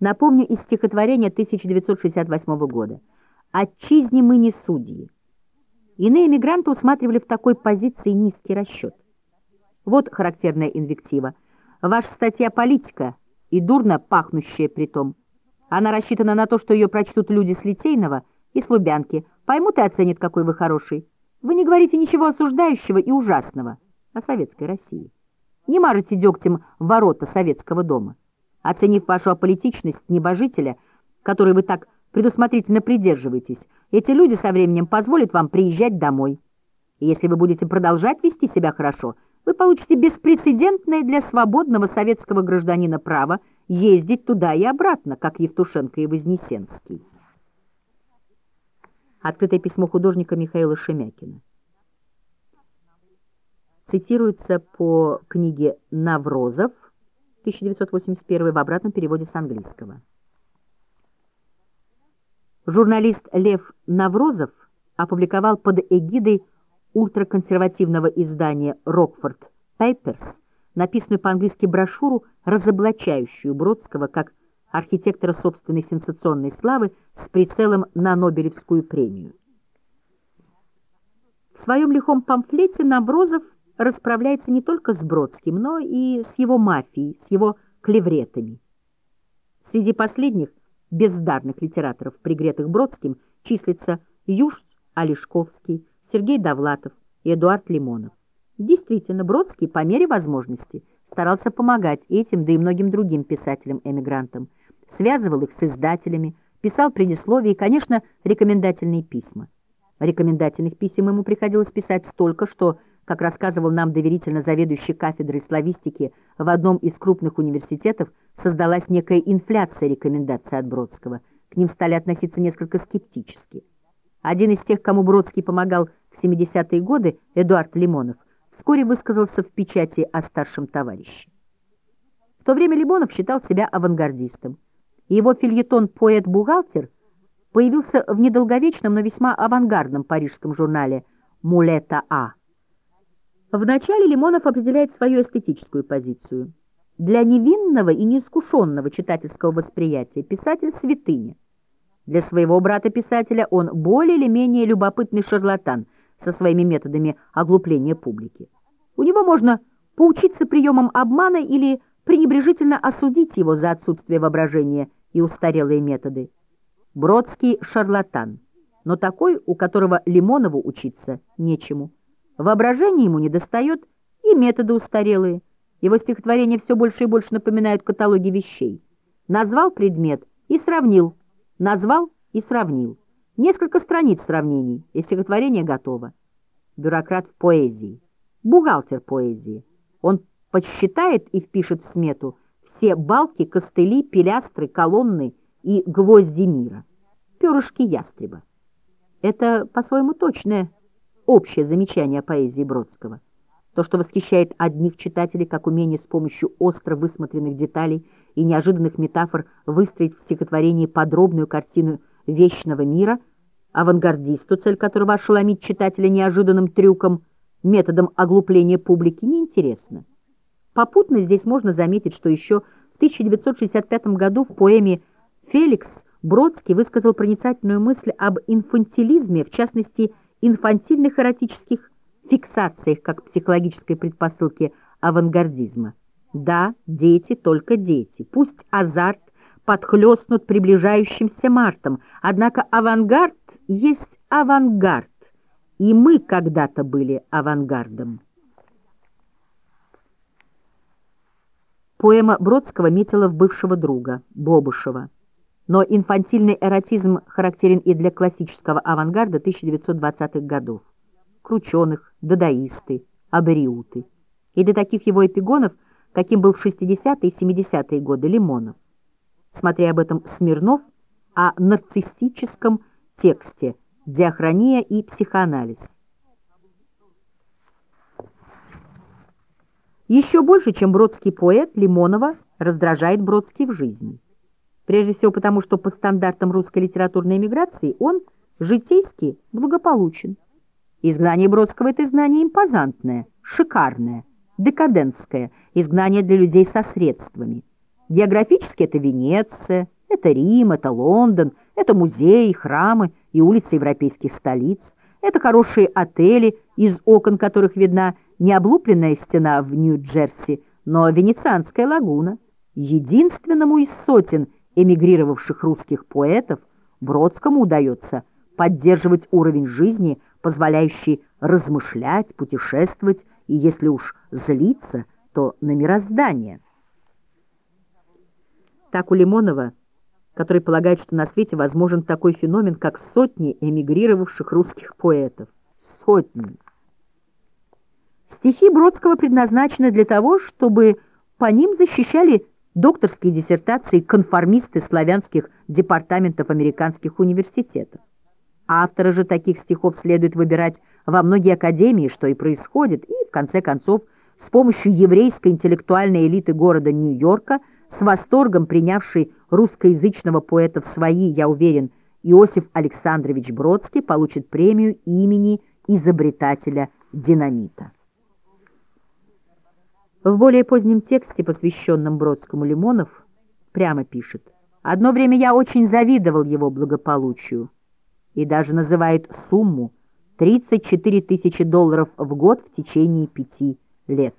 Напомню из стихотворения 1968 года. «Отчизне мы не судьи». Иные мигранты усматривали в такой позиции низкий расчет. Вот характерная инвектива. Ваша статья «Политика» и дурно пахнущая при том. Она рассчитана на то, что ее прочтут люди с Литейного и с Лубянки, поймут и оценят, какой вы хороший. Вы не говорите ничего осуждающего и ужасного о советской России. Не мажете дегтем ворота советского дома. Оценив вашу аполитичность небожителя, которой вы так предусмотрительно придерживаетесь, эти люди со временем позволят вам приезжать домой. И если вы будете продолжать вести себя хорошо, вы получите беспрецедентное для свободного советского гражданина право ездить туда и обратно, как Евтушенко и Вознесенский. Открытое письмо художника Михаила Шемякина. Цитируется по книге «Наврозов» 1981 в обратном переводе с английского. Журналист Лев Наврозов опубликовал под эгидой ультраконсервативного издания «Рокфорд Пейперс» написанную по-английски брошюру, разоблачающую Бродского как архитектора собственной сенсационной славы с прицелом на Нобелевскую премию. В своем лихом памфлете Наврозов расправляется не только с Бродским, но и с его мафией, с его клевретами. Среди последних бездарных литераторов, пригретых Бродским, числится Юж Олешковский, Сергей Довлатов и Эдуард Лимонов. Действительно, Бродский по мере возможности старался помогать этим, да и многим другим писателям-эмигрантам, связывал их с издателями, писал предисловия и, конечно, рекомендательные письма. Рекомендательных писем ему приходилось писать столько, что как рассказывал нам доверительно заведующий кафедрой славистики в одном из крупных университетов, создалась некая инфляция рекомендаций от Бродского. К ним стали относиться несколько скептически. Один из тех, кому Бродский помогал в 70-е годы, Эдуард Лимонов, вскоре высказался в печати о старшем товарище. В то время Лимонов считал себя авангардистом. Его фильетон «Поэт-бухгалтер» появился в недолговечном, но весьма авангардном парижском журнале «Мулета А». Вначале Лимонов определяет свою эстетическую позицию. Для невинного и неискушенного читательского восприятия писатель святыня. Для своего брата-писателя он более или менее любопытный шарлатан со своими методами оглупления публики. У него можно поучиться приемам обмана или пренебрежительно осудить его за отсутствие воображения и устарелые методы. Бродский шарлатан, но такой, у которого Лимонову учиться нечему. Воображение ему недостает, и методы устарелые. Его стихотворения все больше и больше напоминают каталоги вещей. Назвал предмет и сравнил, назвал и сравнил. Несколько страниц сравнений, и стихотворение готово. Бюрократ в поэзии, бухгалтер поэзии. Он подсчитает и впишет в смету все балки, костыли, пилястры, колонны и гвозди мира. Перышки ястреба. Это, по-своему, точное общее замечание о поэзии Бродского. То, что восхищает одних читателей, как умение с помощью остро высмотренных деталей и неожиданных метафор выстроить в стихотворении подробную картину вечного мира, авангардисту, цель которого ошеломить читателя неожиданным трюком, методом оглупления публики, неинтересно. Попутно здесь можно заметить, что еще в 1965 году в поэме «Феликс» Бродский высказал проницательную мысль об инфантилизме, в частности, инфантильных эротических фиксациях как психологической предпосылки авангардизма. Да, дети, только дети. Пусть азарт подхлестнут приближающимся мартом, однако авангард есть авангард, и мы когда-то были авангардом. Поэма Бродского метила в бывшего друга, Бобушева. Но инфантильный эротизм характерен и для классического авангарда 1920-х годов. Крученых, дадаисты, абериуты. И для таких его эпигонов, каким был в 60-е и 70-е годы Лимонов. Смотря об этом Смирнов, о нарциссическом тексте «Диахрония и психоанализ». Еще больше, чем бродский поэт, Лимонова раздражает Бродский в жизни. Прежде всего потому, что по стандартам русской литературной эмиграции он житейски благополучен. Изгнание Бродского — это изгнание импозантное, шикарное, декадентское, изгнание для людей со средствами. Географически это Венеция, это Рим, это Лондон, это музеи, храмы и улицы европейских столиц, это хорошие отели, из окон которых видна не облупленная стена в Нью-Джерси, но Венецианская лагуна. Единственному из сотен эмигрировавших русских поэтов Бродскому удается поддерживать уровень жизни, позволяющий размышлять, путешествовать и, если уж злиться, то на мироздание. Так у Лимонова, который полагает, что на свете возможен такой феномен, как сотни эмигрировавших русских поэтов. Сотни. Стихи Бродского предназначены для того, чтобы по ним защищали докторские диссертации конформисты славянских департаментов американских университетов. Автора же таких стихов следует выбирать во многие академии, что и происходит, и, в конце концов, с помощью еврейской интеллектуальной элиты города Нью-Йорка, с восторгом принявшей русскоязычного поэта в свои, я уверен, Иосиф Александрович Бродский получит премию имени изобретателя динамита. В более позднем тексте, посвященном Бродскому Лимонов, прямо пишет «Одно время я очень завидовал его благополучию» и даже называет сумму 34 тысячи долларов в год в течение пяти лет.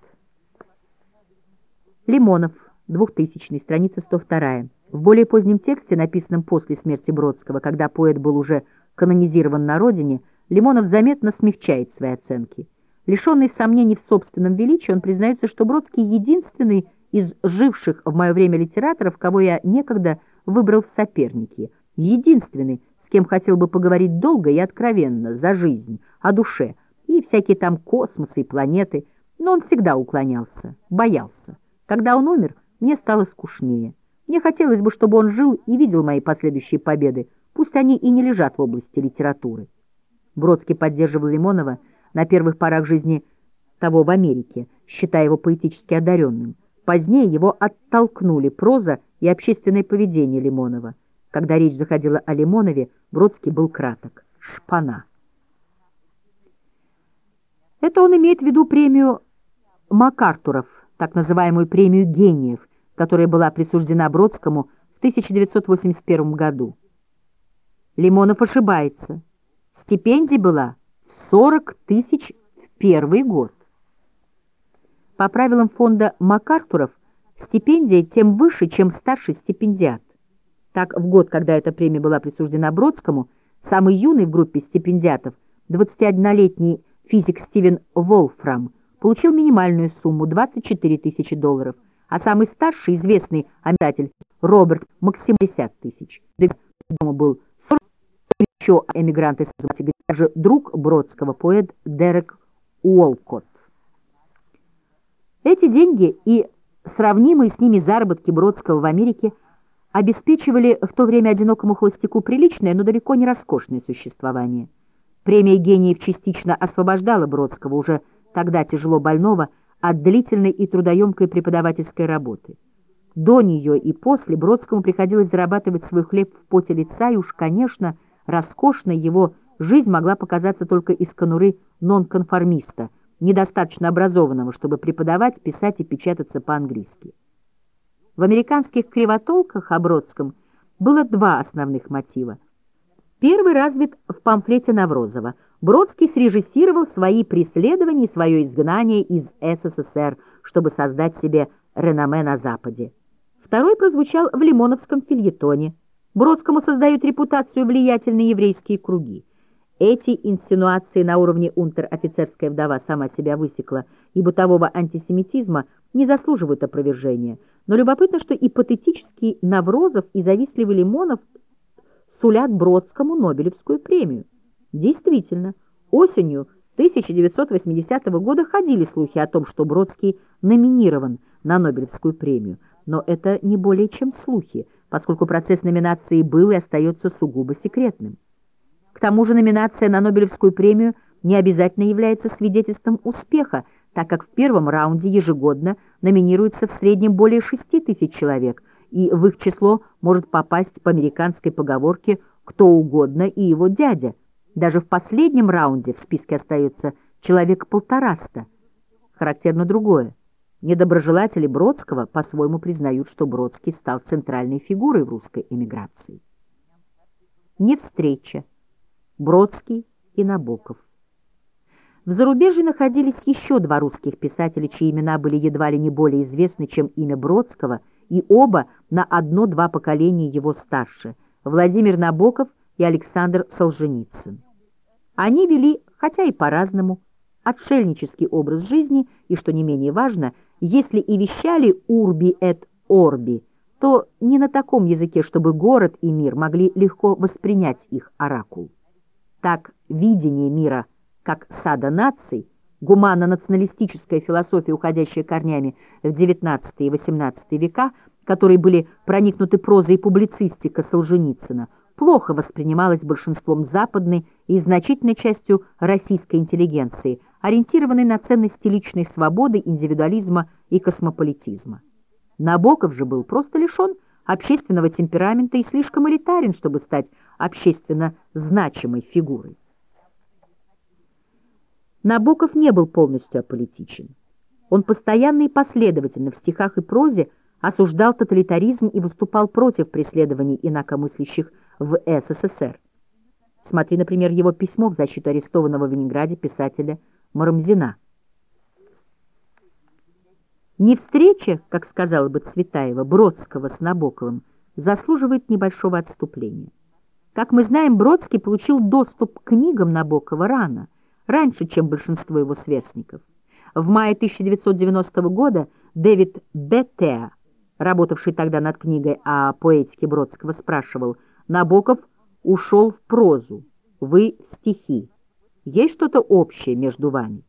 Лимонов, 2000 страница 102. В более позднем тексте, написанном после смерти Бродского, когда поэт был уже канонизирован на родине, Лимонов заметно смягчает свои оценки. Лишенный сомнений в собственном величии, он признается, что Бродский единственный из живших в мое время литераторов, кого я некогда выбрал в соперники. Единственный, с кем хотел бы поговорить долго и откровенно, за жизнь, о душе, и всякие там космосы и планеты, но он всегда уклонялся, боялся. Когда он умер, мне стало скучнее. Мне хотелось бы, чтобы он жил и видел мои последующие победы, пусть они и не лежат в области литературы. Бродский поддерживал Лимонова, на первых порах жизни того в Америке, считая его поэтически одаренным. Позднее его оттолкнули проза и общественное поведение Лимонова. Когда речь заходила о Лимонове, Бродский был краток. Шпана. Это он имеет в виду премию МакАртуров, так называемую премию гениев, которая была присуждена Бродскому в 1981 году. Лимонов ошибается. Стипендия была 40 тысяч в первый год. По правилам фонда МакАртуров стипендия тем выше, чем старший стипендиат. Так, в год, когда эта премия была присуждена Бродскому, самый юный в группе стипендиатов, 21-летний физик Стивен Волфрам, получил минимальную сумму 24 тысячи долларов, а самый старший известный обитатель Роберт Максим 50 тысяч. Дома был еще эмигранты из даже друг Бродского, поэт Дерек Уолкотт. Эти деньги и сравнимые с ними заработки Бродского в Америке обеспечивали в то время одинокому холостяку приличное, но далеко не роскошное существование. Премия гениев частично освобождала Бродского, уже тогда тяжело больного, от длительной и трудоемкой преподавательской работы. До нее и после Бродскому приходилось зарабатывать свой хлеб в поте лица, и уж, конечно, роскошной его жизнь могла показаться только из конуры нонконформиста, недостаточно образованного, чтобы преподавать, писать и печататься по-английски. В американских кривотолках о Бродском было два основных мотива. Первый развит в памфлете Наврозова. Бродский срежиссировал свои преследования и свое изгнание из СССР, чтобы создать себе реноме на Западе. Второй прозвучал в лимоновском фильетоне. Бродскому создают репутацию влиятельные еврейские круги. Эти инсинуации на уровне унтер-офицерская вдова сама себя высекла, и бытового антисемитизма не заслуживают опровержения. Но любопытно, что и патетический Наврозов, и завистливый Лимонов сулят Бродскому Нобелевскую премию. Действительно, осенью 1980 года ходили слухи о том, что Бродский номинирован на Нобелевскую премию, но это не более чем слухи, поскольку процесс номинации был и остается сугубо секретным. К тому же номинация на Нобелевскую премию не обязательно является свидетельством успеха, так как в первом раунде ежегодно номинируется в среднем более 6 тысяч человек, и в их число может попасть по американской поговорке «кто угодно» и его дядя. Даже в последнем раунде в списке остается человек полтораста. Характерно другое. Недоброжелатели Бродского по-своему признают, что Бродский стал центральной фигурой в русской эмиграции. Не встреча. Бродский и Набоков. В зарубежье находились еще два русских писателя, чьи имена были едва ли не более известны, чем имя Бродского, и оба на одно-два поколения его старше – Владимир Набоков и Александр Солженицын. Они вели, хотя и по-разному, отшельнический образ жизни и, что не менее важно, если и вещали «урби эт орби», то не на таком языке, чтобы город и мир могли легко воспринять их оракул. Так, видение мира как сада наций, гуманно-националистическая философия, уходящая корнями в XIX и XVIII века, которые были проникнуты прозой и публицистика Солженицына, плохо воспринималась большинством западной и значительной частью российской интеллигенции, ориентированной на ценности личной свободы, индивидуализма и космополитизма. Набоков же был просто лишен общественного темперамента и слишком элитарен, чтобы стать общественно значимой фигурой. Набоков не был полностью аполитичен. Он постоянно и последовательно в стихах и прозе осуждал тоталитаризм и выступал против преследований инакомыслящих в СССР. Смотри, например, его письмо в защиту арестованного в Ленинграде писателя Марамзина. Не встреча, как сказала бы Цветаева, Бродского с Набоковым, заслуживает небольшого отступления. Как мы знаем, Бродский получил доступ к книгам Набокова рано, раньше, чем большинство его сверстников. В мае 1990 года Дэвид Беттеа, работавший тогда над книгой о поэтике Бродского, спрашивал, «Набоков ушел в прозу, вы стихи. Есть что-то общее между вами?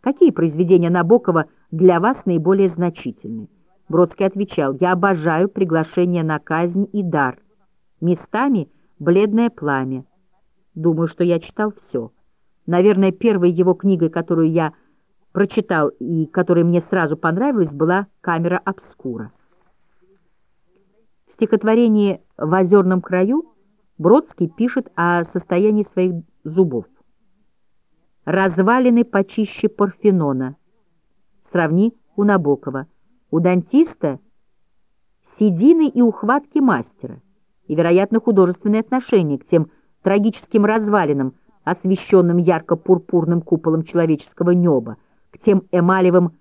Какие произведения Набокова для вас наиболее значительны?» Бродский отвечал, «Я обожаю приглашение на казнь и дар. Местами бледное пламя. Думаю, что я читал все». Наверное, первой его книгой, которую я прочитал и которая мне сразу понравилась, была «Камера обскура». В стихотворении «В озерном краю» Бродский пишет о состоянии своих зубов. «Развалины почище Парфенона». Сравни у Набокова. У дантиста седины и ухватки мастера и, вероятно, художественные отношения к тем трагическим развалинам, освещенным ярко-пурпурным куполом человеческого неба, к тем эмалевым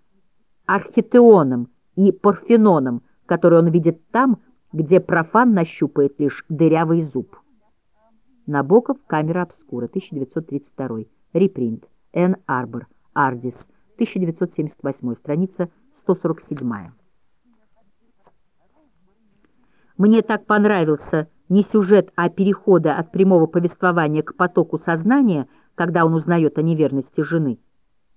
архитеонам и парфенонам, которые он видит там, где профан нащупает лишь дырявый зуб. Набоков, камера обскура, 1932, репринт, Н. Арбор, Ардис, 1978, страница 147. Мне так понравился не сюжет, а переходы от прямого повествования к потоку сознания, когда он узнает о неверности жены.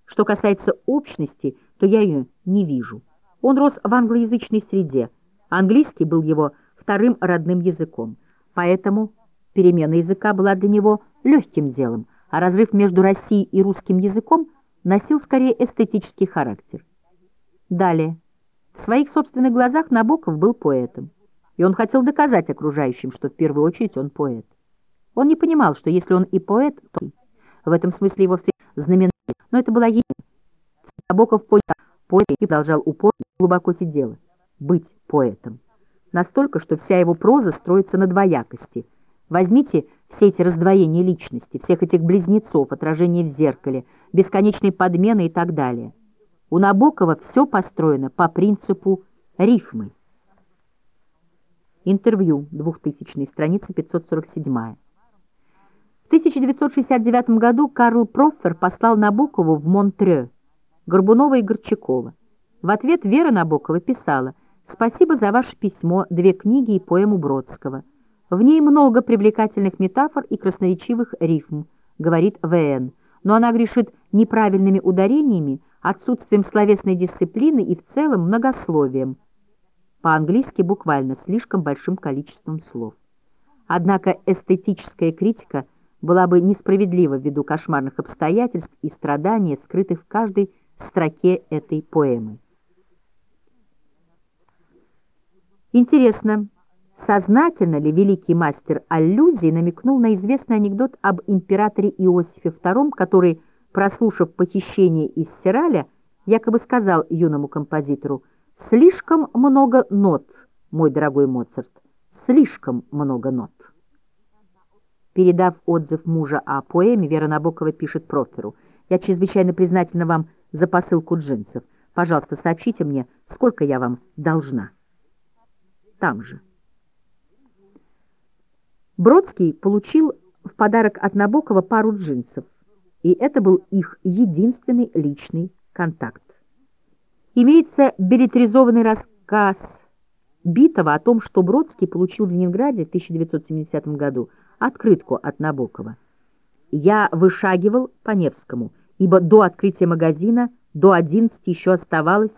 Что касается общности, то я ее не вижу. Он рос в англоязычной среде. Английский был его вторым родным языком. Поэтому перемена языка была для него легким делом, а разрыв между Россией и русским языком носил скорее эстетический характер. Далее. В своих собственных глазах Набоков был поэтом и он хотел доказать окружающим, что в первую очередь он поэт. Он не понимал, что если он и поэт, то в этом смысле его знаменательна, но это была единая. Набоков понял, поэт и продолжал упорно, глубоко сидела, быть поэтом. Настолько, что вся его проза строится на двоякости. Возьмите все эти раздвоения личности, всех этих близнецов, отражения в зеркале, бесконечные подмены и так далее. У Набокова все построено по принципу рифмы. Интервью, 2000 страница 547. В 1969 году Карл Проффер послал Набокову в Монтрё, Горбунова и Горчакова. В ответ Вера Набокова писала «Спасибо за ваше письмо, две книги и поэму Бродского. В ней много привлекательных метафор и красноречивых рифм», говорит В.Н., но она грешит неправильными ударениями, отсутствием словесной дисциплины и в целом многословием – по-английски буквально слишком большим количеством слов. Однако эстетическая критика была бы несправедлива ввиду кошмарных обстоятельств и страданий, скрытых в каждой строке этой поэмы. Интересно, сознательно ли великий мастер аллюзий намекнул на известный анекдот об императоре Иосифе II, который, прослушав похищение из Сираля, якобы сказал юному композитору «Слишком много нот, мой дорогой Моцарт, слишком много нот». Передав отзыв мужа о поэме, Вера Набокова пишет Проферу «Я чрезвычайно признательна вам за посылку джинсов. Пожалуйста, сообщите мне, сколько я вам должна». Там же. Бродский получил в подарок от Набокова пару джинсов, и это был их единственный личный контакт. Имеется билетризованный рассказ Битова о том, что Бродский получил в Ленинграде в 1970 году открытку от Набокова. «Я вышагивал по Невскому, ибо до открытия магазина до 11 еще оставалось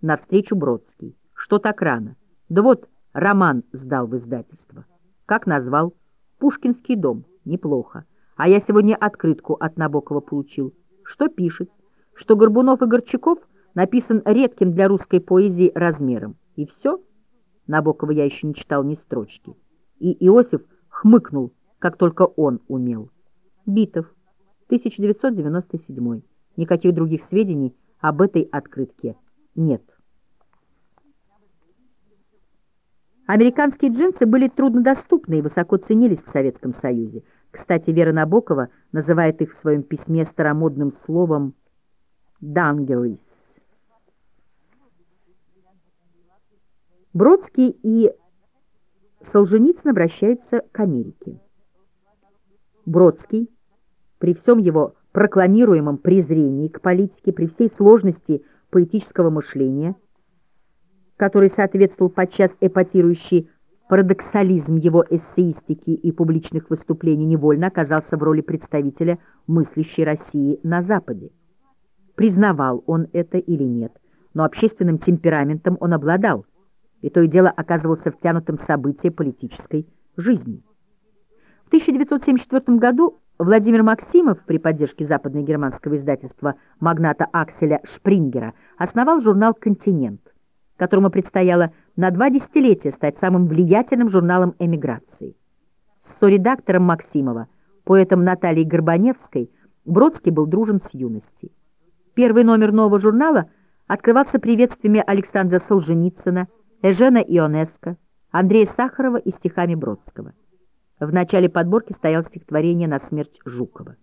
навстречу Бродский. Что так рано? Да вот, роман сдал в издательство. Как назвал? Пушкинский дом. Неплохо. А я сегодня открытку от Набокова получил. Что пишет? Что Горбунов и Горчаков написан редким для русской поэзии размером. И все? Набокова я еще не читал ни строчки. И Иосиф хмыкнул, как только он умел. Битов, 1997. Никаких других сведений об этой открытке нет. Американские джинсы были труднодоступны и высоко ценились в Советском Союзе. Кстати, Вера Набокова называет их в своем письме старомодным словом «дангерис». Бродский и Солженицын обращаются к Америке. Бродский, при всем его прокламируемом презрении к политике, при всей сложности поэтического мышления – который соответствовал подчас эпатирующий парадоксализм его эссеистики и публичных выступлений, невольно оказался в роли представителя мыслящей России на Западе. Признавал он это или нет, но общественным темпераментом он обладал, и то и дело оказывался втянутым в события политической жизни. В 1974 году Владимир Максимов при поддержке западно-германского издательства магната Акселя Шпрингера основал журнал «Континент», которому предстояло на два десятилетия стать самым влиятельным журналом эмиграции. С соредактором Максимова, поэтом Натальей Горбаневской, Бродский был дружен с юности. Первый номер нового журнала открывался приветствиями Александра Солженицына, Эжена Ионеско, Андрея Сахарова и стихами Бродского. В начале подборки стояло стихотворение «На смерть Жукова».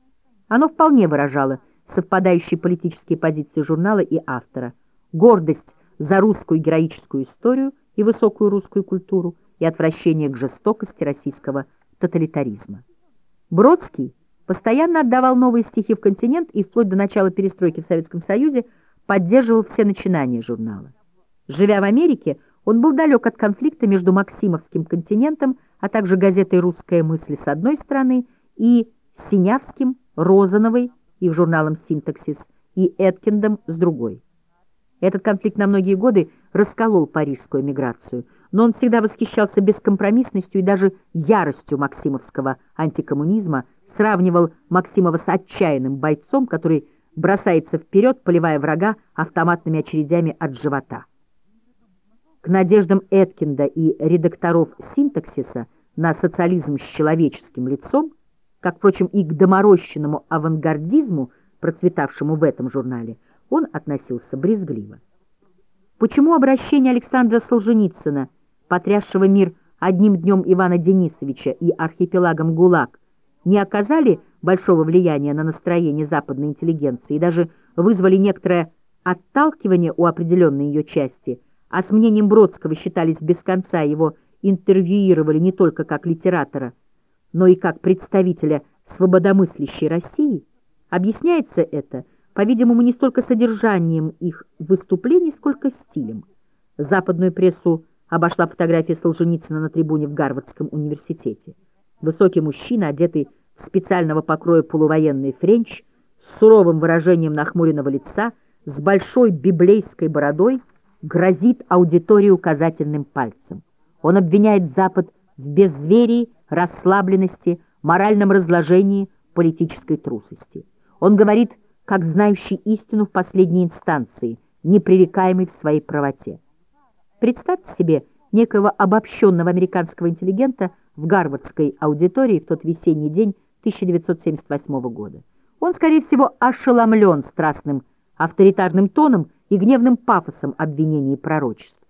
Оно вполне выражало совпадающие политические позиции журнала и автора, гордость за русскую героическую историю и высокую русскую культуру и отвращение к жестокости российского тоталитаризма. Бродский постоянно отдавал новые стихи в «Континент» и вплоть до начала перестройки в Советском Союзе поддерживал все начинания журнала. Живя в Америке, он был далек от конфликта между Максимовским «Континентом», а также газетой «Русская мысль» с одной стороны и Синявским, Розановой, их журналом «Синтаксис» и Эткиндом с другой. Этот конфликт на многие годы расколол парижскую эмиграцию, но он всегда восхищался бескомпромиссностью и даже яростью максимовского антикоммунизма, сравнивал Максимова с отчаянным бойцом, который бросается вперед, поливая врага автоматными очередями от живота. К надеждам Эткинда и редакторов синтаксиса на социализм с человеческим лицом, как, впрочем, и к доморощенному авангардизму, процветавшему в этом журнале, он относился брезгливо. Почему обращение Александра Солженицына, потрясшего мир одним днем Ивана Денисовича и архипелагом ГУЛАГ, не оказали большого влияния на настроение западной интеллигенции и даже вызвали некоторое отталкивание у определенной ее части, а с мнением Бродского считались без конца, его интервьюировали не только как литератора, но и как представителя свободомыслящей России, объясняется это – по-видимому, не столько содержанием их выступлений, сколько стилем. Западную прессу обошла фотография Солженицына на трибуне в Гарвардском университете. Высокий мужчина, одетый в специального покроя полувоенный френч, с суровым выражением нахмуренного лица, с большой библейской бородой, грозит аудитории указательным пальцем. Он обвиняет Запад в безверии, расслабленности, моральном разложении, политической трусости. Он говорит как знающий истину в последней инстанции, непререкаемый в своей правоте. Представьте себе некого обобщенного американского интеллигента в гарвардской аудитории в тот весенний день 1978 года. Он, скорее всего, ошеломлен страстным авторитарным тоном и гневным пафосом обвинений и пророчеств.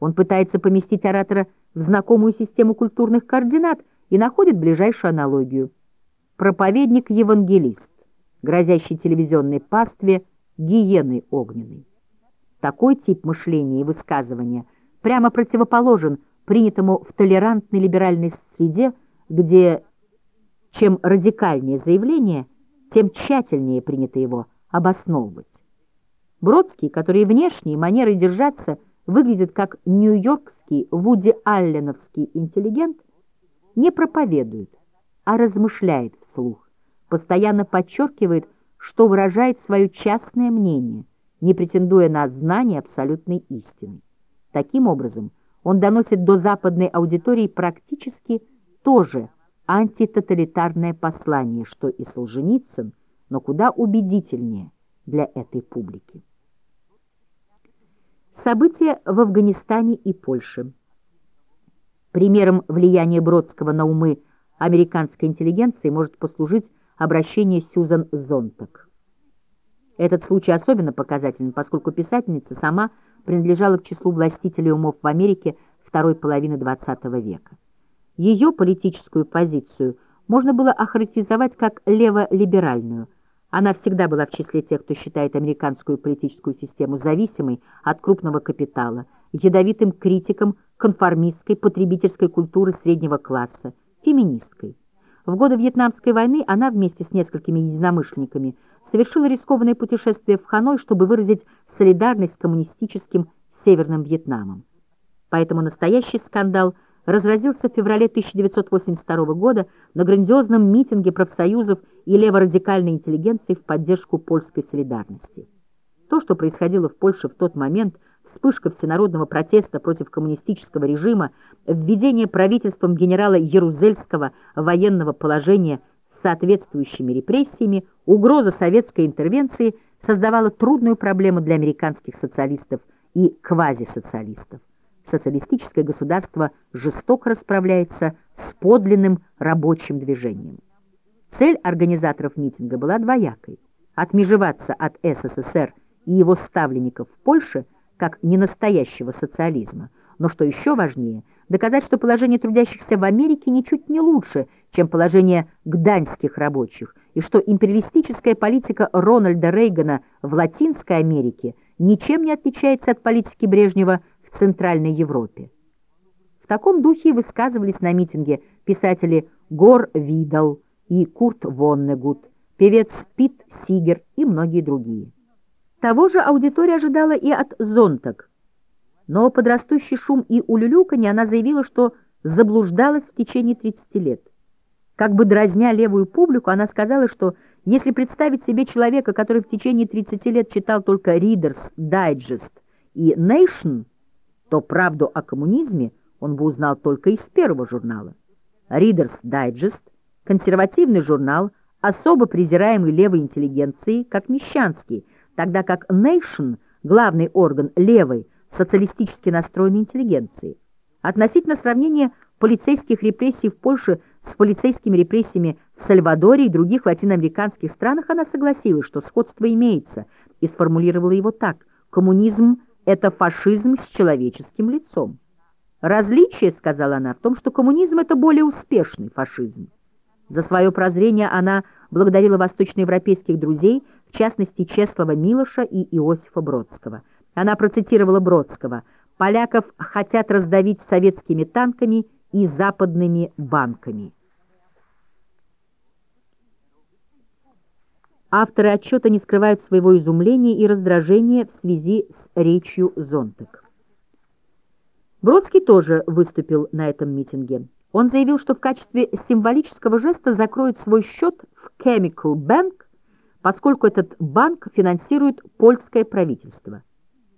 Он пытается поместить оратора в знакомую систему культурных координат и находит ближайшую аналогию. Проповедник-евангелист, грозящий телевизионной пастве гиены огненной. Такой тип мышления и высказывания прямо противоположен принятому в толерантной либеральной среде, где чем радикальнее заявление, тем тщательнее принято его обосновывать. Бродский, который внешней манерой держаться выглядит как нью-йоркский Вуди Алленовский интеллигент, не проповедует, а размышляет вслух, постоянно подчеркивает, что выражает свое частное мнение, не претендуя на знание абсолютной истины. Таким образом, он доносит до западной аудитории практически то же антитоталитарное послание, что и Солженицын, но куда убедительнее для этой публики. События в Афганистане и Польше. Примером влияния Бродского на умы американской интеллигенции может послужить обращение Сьюзан Зонтак. Этот случай особенно показателен, поскольку писательница сама принадлежала к числу властителей умов в Америке второй половины XX века. Ее политическую позицию можно было охарактеризовать как леволиберальную – она всегда была в числе тех, кто считает американскую политическую систему зависимой от крупного капитала, ядовитым критиком конформистской потребительской культуры среднего класса, феминисткой. В годы Вьетнамской войны она вместе с несколькими единомышленниками совершила рискованное путешествие в Ханой, чтобы выразить солидарность с коммунистическим Северным Вьетнамом. Поэтому настоящий скандал – разразился в феврале 1982 года на грандиозном митинге профсоюзов и леворадикальной интеллигенции в поддержку польской солидарности. То, что происходило в Польше в тот момент, вспышка всенародного протеста против коммунистического режима, введение правительством генерала Ярузельского военного положения с соответствующими репрессиями, угроза советской интервенции создавала трудную проблему для американских социалистов и квазисоциалистов социалистическое государство жестоко расправляется с подлинным рабочим движением. Цель организаторов митинга была двоякой – отмежеваться от СССР и его ставленников в Польше как ненастоящего социализма, но, что еще важнее, доказать, что положение трудящихся в Америке ничуть не лучше, чем положение гданьских рабочих, и что империалистическая политика Рональда Рейгана в Латинской Америке ничем не отличается от политики Брежнева в Центральной Европе. В таком духе высказывались на митинге писатели Гор Видал и Курт Воннегут, певец Пит Сигер и многие другие. Того же аудитория ожидала и от Зонтак, но под растущий шум и улюлюканье она заявила, что заблуждалась в течение 30 лет. Как бы дразня левую публику, она сказала, что если представить себе человека, который в течение 30 лет читал только Reader's Digest и Nation, то правду о коммунизме он бы узнал только из первого журнала. Reader's Digest – консервативный журнал, особо презираемый левой интеллигенцией, как мещанский, тогда как Nation – главный орган левой, социалистически настроенной интеллигенции. Относительно сравнения полицейских репрессий в Польше с полицейскими репрессиями в Сальвадоре и других латиноамериканских странах она согласилась, что сходство имеется, и сформулировала его так – коммунизм это фашизм с человеческим лицом. Различие, сказала она, в том, что коммунизм — это более успешный фашизм. За свое прозрение она благодарила восточноевропейских друзей, в частности Чеслова Милоша и Иосифа Бродского. Она процитировала Бродского «Поляков хотят раздавить советскими танками и западными банками». Авторы отчета не скрывают своего изумления и раздражения в связи с речью Зонтек. Бродский тоже выступил на этом митинге. Он заявил, что в качестве символического жеста закроет свой счет в Chemical Bank, поскольку этот банк финансирует польское правительство.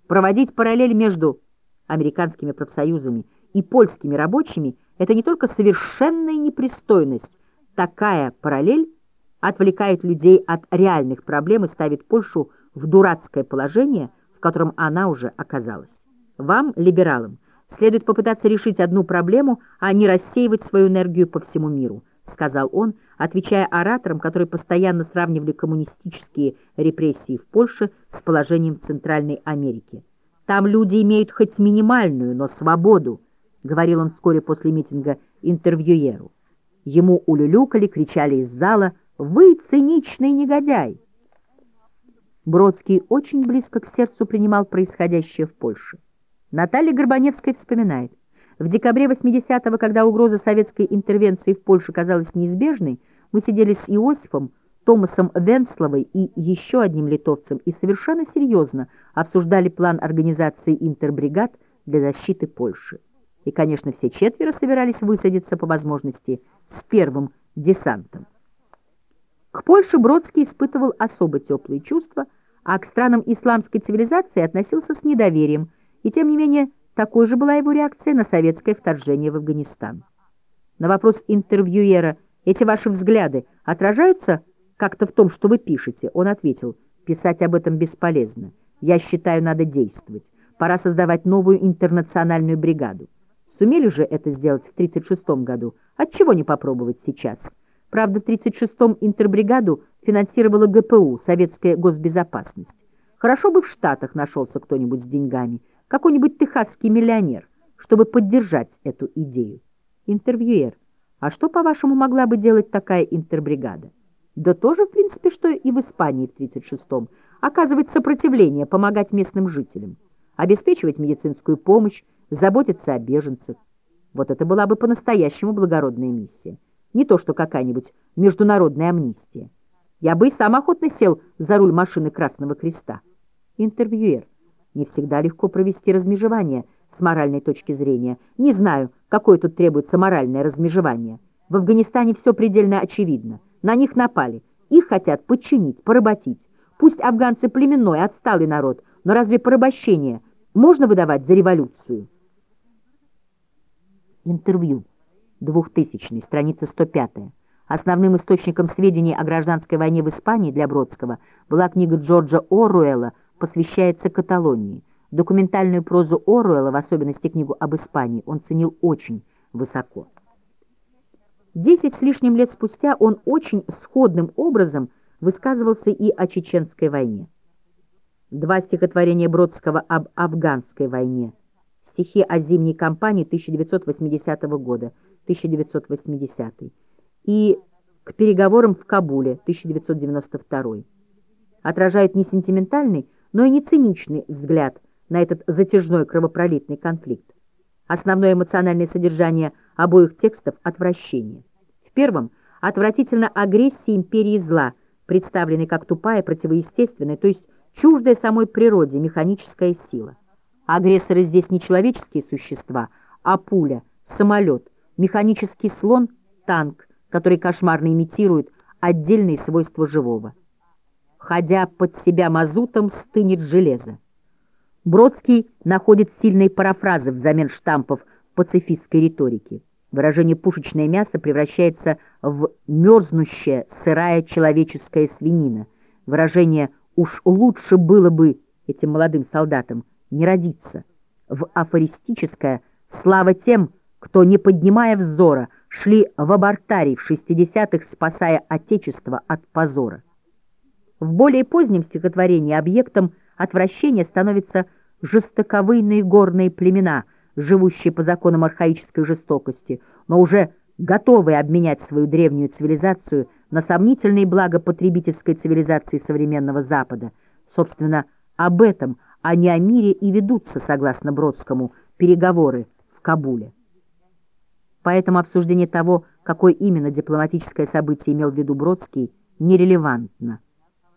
Проводить параллель между американскими профсоюзами и польскими рабочими – это не только совершенная непристойность, такая параллель отвлекает людей от реальных проблем и ставит Польшу в дурацкое положение, в котором она уже оказалась. Вам, либералам, следует попытаться решить одну проблему, а не рассеивать свою энергию по всему миру, сказал он, отвечая ораторам, которые постоянно сравнивали коммунистические репрессии в Польше с положением в Центральной Америке. «Там люди имеют хоть минимальную, но свободу», — говорил он вскоре после митинга интервьюеру. Ему улюлюкали, кричали из зала «Вы циничный негодяй!» Бродский очень близко к сердцу принимал происходящее в Польше. Наталья Горбаневская вспоминает. В декабре 80-го, когда угроза советской интервенции в Польшу казалась неизбежной, мы сидели с Иосифом, Томасом Венсловой и еще одним литовцем и совершенно серьезно обсуждали план организации интербригад для защиты Польши. И, конечно, все четверо собирались высадиться по возможности с первым десантом. К Польше Бродский испытывал особо теплые чувства, а к странам исламской цивилизации относился с недоверием, и тем не менее такой же была его реакция на советское вторжение в Афганистан. На вопрос интервьюера «Эти ваши взгляды отражаются как-то в том, что вы пишете?» Он ответил «Писать об этом бесполезно. Я считаю, надо действовать. Пора создавать новую интернациональную бригаду. Сумели же это сделать в 1936 году. Отчего не попробовать сейчас?» Правда, в 1936-м интербригаду финансировала ГПУ, Советская госбезопасность. Хорошо бы в Штатах нашелся кто-нибудь с деньгами, какой-нибудь техасский миллионер, чтобы поддержать эту идею. Интервьюер. А что, по-вашему, могла бы делать такая интербригада? Да тоже, в принципе, что и в Испании в 36-м. Оказывать сопротивление, помогать местным жителям, обеспечивать медицинскую помощь, заботиться о беженцах. Вот это была бы по-настоящему благородная миссия. Не то, что какая-нибудь международная амнистия. Я бы и сам охотно сел за руль машины Красного Креста. Интервьюер. Не всегда легко провести размежевание с моральной точки зрения. Не знаю, какое тут требуется моральное размежевание. В Афганистане все предельно очевидно. На них напали. Их хотят подчинить, поработить. Пусть афганцы племенной, отсталый народ, но разве порабощение можно выдавать за революцию? Интервью. 2000 страница 105 Основным источником сведений о гражданской войне в Испании для Бродского была книга Джорджа Оруэлла «Посвящается Каталонии». Документальную прозу Оруэлла, в особенности книгу об Испании, он ценил очень высоко. Десять с лишним лет спустя он очень сходным образом высказывался и о Чеченской войне. Два стихотворения Бродского об афганской войне, стихи о зимней кампании 1980 года, 1980 и к переговорам в Кабуле 1992 отражают не сентиментальный, но и не циничный взгляд на этот затяжной кровопролитный конфликт. Основное эмоциональное содержание обоих текстов – отвращение. В первом – отвратительно агрессия империи зла, представленной как тупая, противоестественная, то есть чуждая самой природе механическая сила. Агрессоры здесь не человеческие существа, а пуля, самолет, механический слон, танк, который кошмарно имитирует отдельные свойства живого. Ходя под себя мазутом, стынет железо. Бродский находит сильные парафразы взамен штампов пацифистской риторики. Выражение «пушечное мясо» превращается в мерзнущая сырая человеческая свинина. Выражение «уж лучше было бы этим молодым солдатам не родиться» в афористическое «слава тем, кто, не поднимая взора, шли в абортарий в 60-х, спасая Отечество от позора. В более позднем стихотворении объектом отвращения становятся жестоковыйные горные племена, живущие по законам архаической жестокости, но уже готовые обменять свою древнюю цивилизацию на сомнительные блага потребительской цивилизации современного Запада. Собственно, об этом, а не о мире и ведутся, согласно Бродскому, переговоры в Кабуле. Поэтому обсуждение того, какое именно дипломатическое событие имел в виду Бродский, нерелевантно.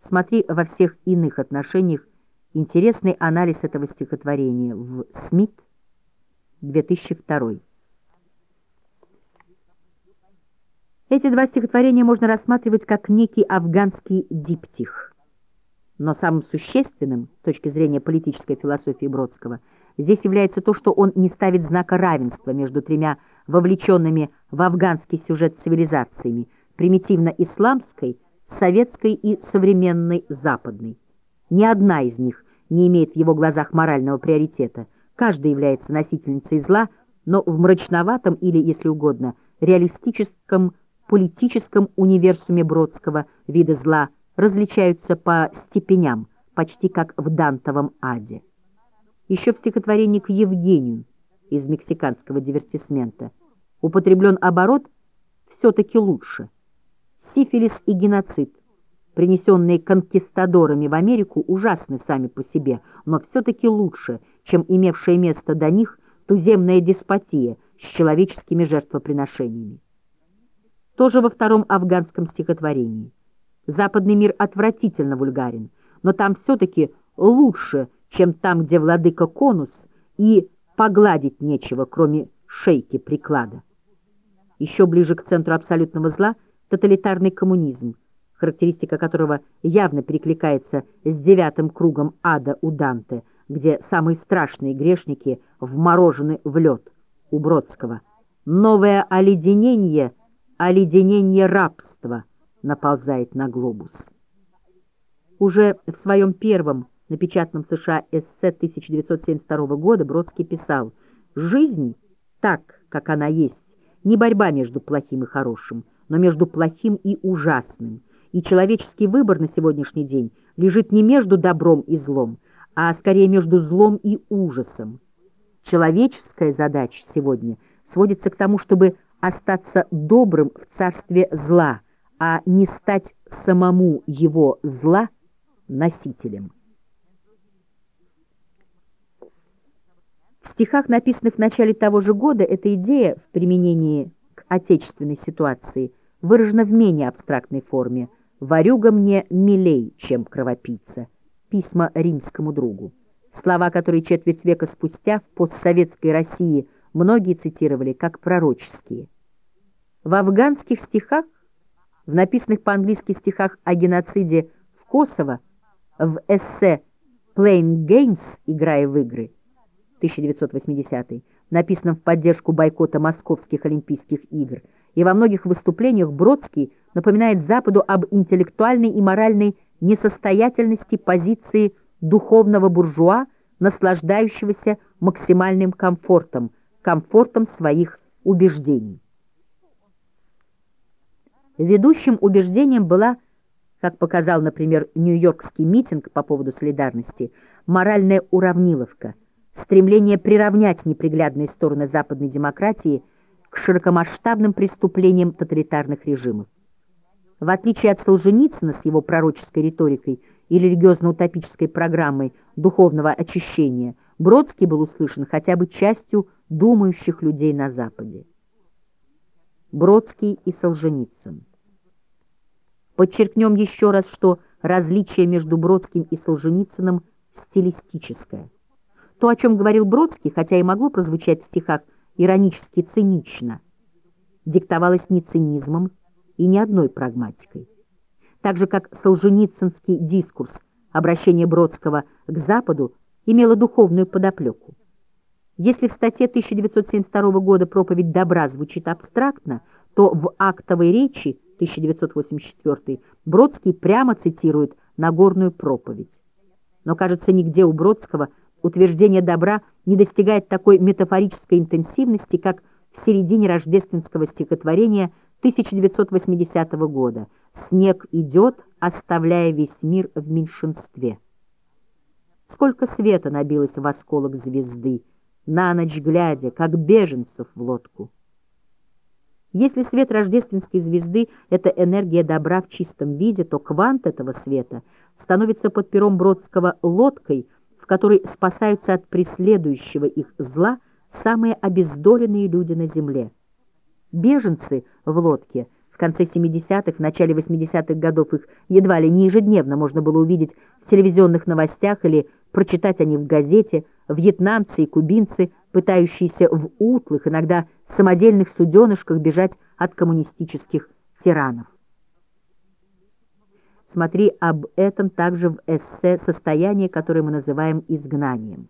Смотри во всех иных отношениях интересный анализ этого стихотворения в Смит, 2002. Эти два стихотворения можно рассматривать как некий афганский диптих. Но самым существенным, с точки зрения политической философии Бродского, здесь является то, что он не ставит знака равенства между тремя вовлеченными в афганский сюжет цивилизациями, примитивно-исламской, советской и современной западной. Ни одна из них не имеет в его глазах морального приоритета. Каждая является носительницей зла, но в мрачноватом или, если угодно, реалистическом политическом универсуме Бродского виды зла различаются по степеням, почти как в Дантовом аде. Еще в стихотворении к Евгению из мексиканского дивертисмента употреблен оборот «все-таки лучше». Сифилис и геноцид, принесенные конкистадорами в Америку, ужасны сами по себе, но все-таки лучше, чем имевшая место до них туземная деспотия с человеческими жертвоприношениями. Тоже во втором афганском стихотворении. Западный мир отвратительно вульгарен, но там все-таки лучше, чем там, где владыка конус, и погладить нечего, кроме шейки приклада. Еще ближе к центру абсолютного зла — тоталитарный коммунизм, характеристика которого явно перекликается с девятым кругом ада у Данте, где самые страшные грешники вморожены в лед у Бродского. Новое оледенение, оледенение рабства наползает на глобус. Уже в своем первом напечатанном в США эссе 1972 года Бродский писал «Жизнь, так, как она есть, не борьба между плохим и хорошим, но между плохим и ужасным, и человеческий выбор на сегодняшний день лежит не между добром и злом, а скорее между злом и ужасом. Человеческая задача сегодня сводится к тому, чтобы остаться добрым в царстве зла, а не стать самому его зла носителем. В стихах, написанных в начале того же года, эта идея в применении к отечественной ситуации выражена в менее абстрактной форме «Варюга мне милей, чем кровопийца» письма римскому другу. Слова, которые четверть века спустя в постсоветской России многие цитировали как пророческие. В афганских стихах, в написанных по-английски стихах о геноциде в Косово, в эссе «Playing Games. Играя в игры» 1980 написанном в поддержку бойкота Московских Олимпийских игр, и во многих выступлениях Бродский напоминает Западу об интеллектуальной и моральной несостоятельности позиции духовного буржуа, наслаждающегося максимальным комфортом, комфортом своих убеждений. Ведущим убеждением была, как показал, например, Нью-Йоркский митинг по поводу солидарности, моральная уравниловка, стремление приравнять неприглядные стороны западной демократии к широкомасштабным преступлениям тоталитарных режимов. В отличие от Солженицына с его пророческой риторикой и религиозно-утопической программой духовного очищения, Бродский был услышан хотя бы частью думающих людей на Западе. Бродский и Солженицын. Подчеркнем еще раз, что различие между Бродским и Солженицыным стилистическое. То, о чем говорил Бродский, хотя и могло прозвучать в стихах иронически цинично, диктовалось не цинизмом и не одной прагматикой. Так же, как солженицынский дискурс, обращение Бродского к Западу, имело духовную подоплеку. Если в статье 1972 года проповедь добра звучит абстрактно, то в актовой речи 1984 Бродский прямо цитирует Нагорную проповедь. Но, кажется, нигде у Бродского утверждение добра не достигает такой метафорической интенсивности, как в середине рождественского стихотворения 1980 года «Снег идет, оставляя весь мир в меньшинстве». Сколько света набилось в осколок звезды, на ночь глядя, как беженцев в лодку. Если свет рождественской звезды — это энергия добра в чистом виде, то квант этого света становится под пером Бродского лодкой, которой спасаются от преследующего их зла самые обездоленные люди на земле. Беженцы в лодке в конце 70-х, в начале 80-х годов их едва ли не ежедневно можно было увидеть в телевизионных новостях или прочитать о них в газете, вьетнамцы и кубинцы, пытающиеся в утлых, иногда самодельных суденышках бежать от коммунистических тиранов. Смотри об этом также в эссе «Состояние, которое мы называем изгнанием».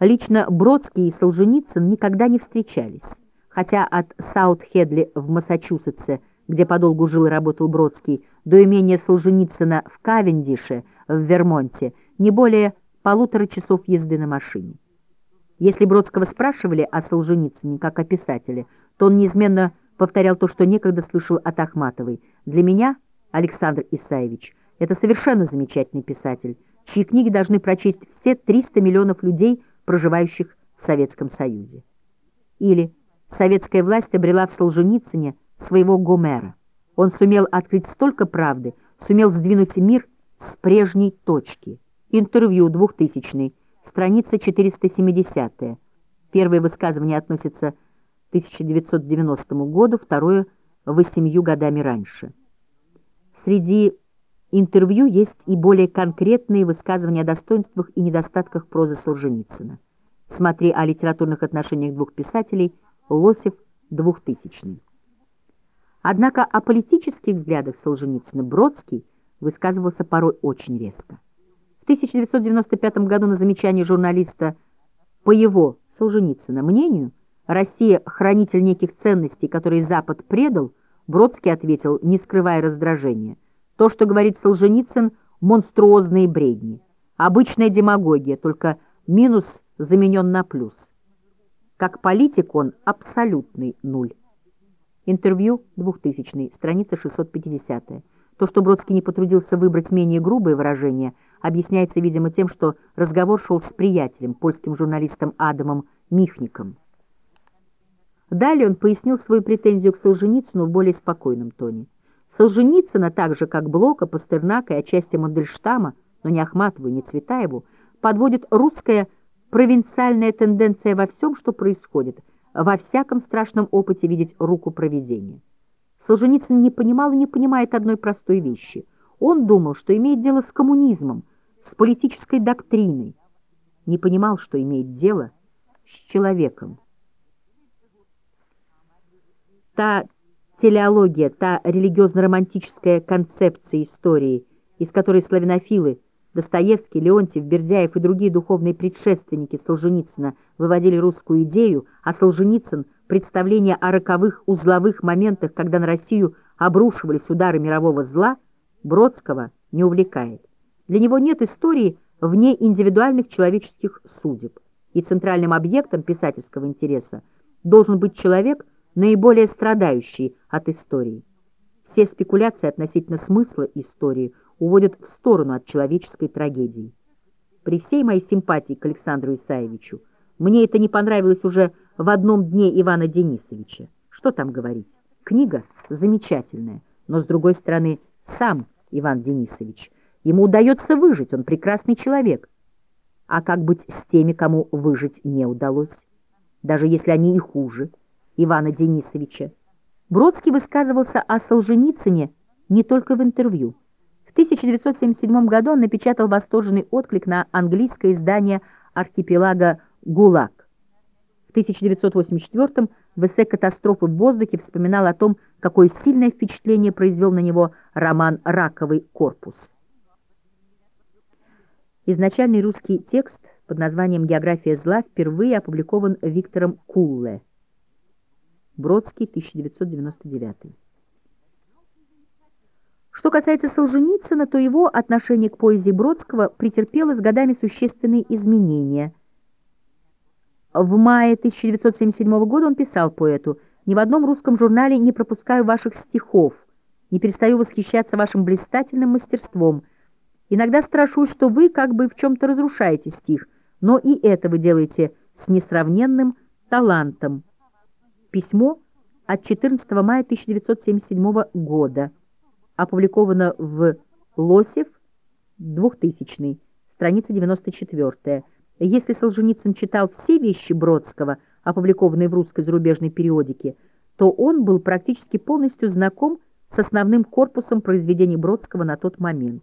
Лично Бродский и Солженицын никогда не встречались, хотя от Саут-Хедли в Массачусетсе, где подолгу жил и работал Бродский, до имения Солженицына в Кавендише в Вермонте не более полутора часов езды на машине. Если Бродского спрашивали о Солженицыне как о писателе, то он неизменно повторял то, что некогда слышал от Ахматовой. «Для меня, Александр Исаевич, это совершенно замечательный писатель, чьи книги должны прочесть все 300 миллионов людей, проживающих в Советском Союзе». Или «Советская власть обрела в Солженицыне своего Гомера. Он сумел открыть столько правды, сумел сдвинуть мир с прежней точки». Интервью 2000 страница 470 -я. Первое высказывание относится к 1990 году, второе — восемью годами раньше. Среди интервью есть и более конкретные высказывания о достоинствах и недостатках прозы Солженицына. Смотри о литературных отношениях двух писателей Лосев 2000. Однако о политических взглядах Солженицына Бродский высказывался порой очень резко. В 1995 году на замечание журналиста по его, Солженицына, мнению Россия — хранитель неких ценностей, которые Запад предал, Бродский ответил, не скрывая раздражения. То, что говорит Солженицын, — монструозные бредни. Обычная демагогия, только минус заменен на плюс. Как политик он абсолютный нуль. Интервью 2000, страница 650. То, что Бродский не потрудился выбрать менее грубые выражения, объясняется, видимо, тем, что разговор шел с приятелем, польским журналистом Адамом Михником. Далее он пояснил свою претензию к Солженицыну в более спокойном тоне. Солженицына, так же как Блока, Пастернака и отчасти Мандельштама, но не Ахматову и не Цветаеву, подводит русская провинциальная тенденция во всем, что происходит, во всяком страшном опыте видеть руку проведения. Солженицын не понимал и не понимает одной простой вещи. Он думал, что имеет дело с коммунизмом, с политической доктриной. Не понимал, что имеет дело с человеком. Та телеология, та религиозно-романтическая концепция истории, из которой славянофилы Достоевский, Леонтьев, Бердяев и другие духовные предшественники Солженицына выводили русскую идею, а Солженицын — представление о роковых узловых моментах, когда на Россию обрушивались удары мирового зла, Бродского не увлекает. Для него нет истории вне индивидуальных человеческих судеб, и центральным объектом писательского интереса должен быть человек — наиболее страдающий от истории. Все спекуляции относительно смысла истории уводят в сторону от человеческой трагедии. При всей моей симпатии к Александру Исаевичу мне это не понравилось уже в одном дне Ивана Денисовича. Что там говорить? Книга замечательная, но, с другой стороны, сам Иван Денисович. Ему удается выжить, он прекрасный человек. А как быть с теми, кому выжить не удалось? Даже если они и хуже – Ивана Денисовича. Бродский высказывался о Солженицыне не только в интервью. В 1977 году он напечатал восторженный отклик на английское издание архипелага «ГУЛАГ». В 1984 в эссе «Катастрофы в воздухе» вспоминал о том, какое сильное впечатление произвел на него роман «Раковый корпус». Изначальный русский текст под названием «География зла» впервые опубликован Виктором Кулле. Бродский, 1999. Что касается Солженицына, то его отношение к поэзии Бродского претерпело с годами существенные изменения. В мае 1977 года он писал поэту «Ни в одном русском журнале не пропускаю ваших стихов, не перестаю восхищаться вашим блистательным мастерством. Иногда страшусь, что вы как бы в чем-то разрушаете стих, но и это вы делаете с несравненным талантом». Письмо от 14 мая 1977 года. Опубликовано в Лосев, 2000 страница 94 Если Солженицын читал все вещи Бродского, опубликованные в русской зарубежной периодике, то он был практически полностью знаком с основным корпусом произведений Бродского на тот момент.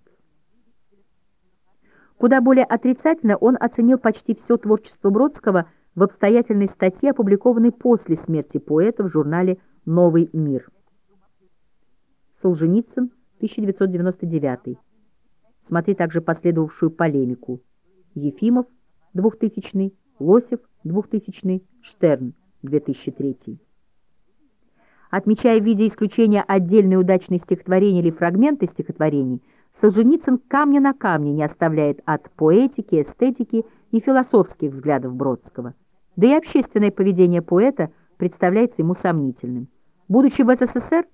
Куда более отрицательно он оценил почти все творчество Бродского – в обстоятельной статье, опубликованной после смерти поэта в журнале «Новый мир». Солженицын, 1999. Смотри также последовавшую полемику. Ефимов, 2000, Лосев, 2000, Штерн, 2003. Отмечая в виде исключения отдельные удачные стихотворения или фрагменты стихотворений, Солженицын камня на камне не оставляет от поэтики, эстетики и философских взглядов Бродского – да и общественное поведение поэта представляется ему сомнительным. Будучи в СССР,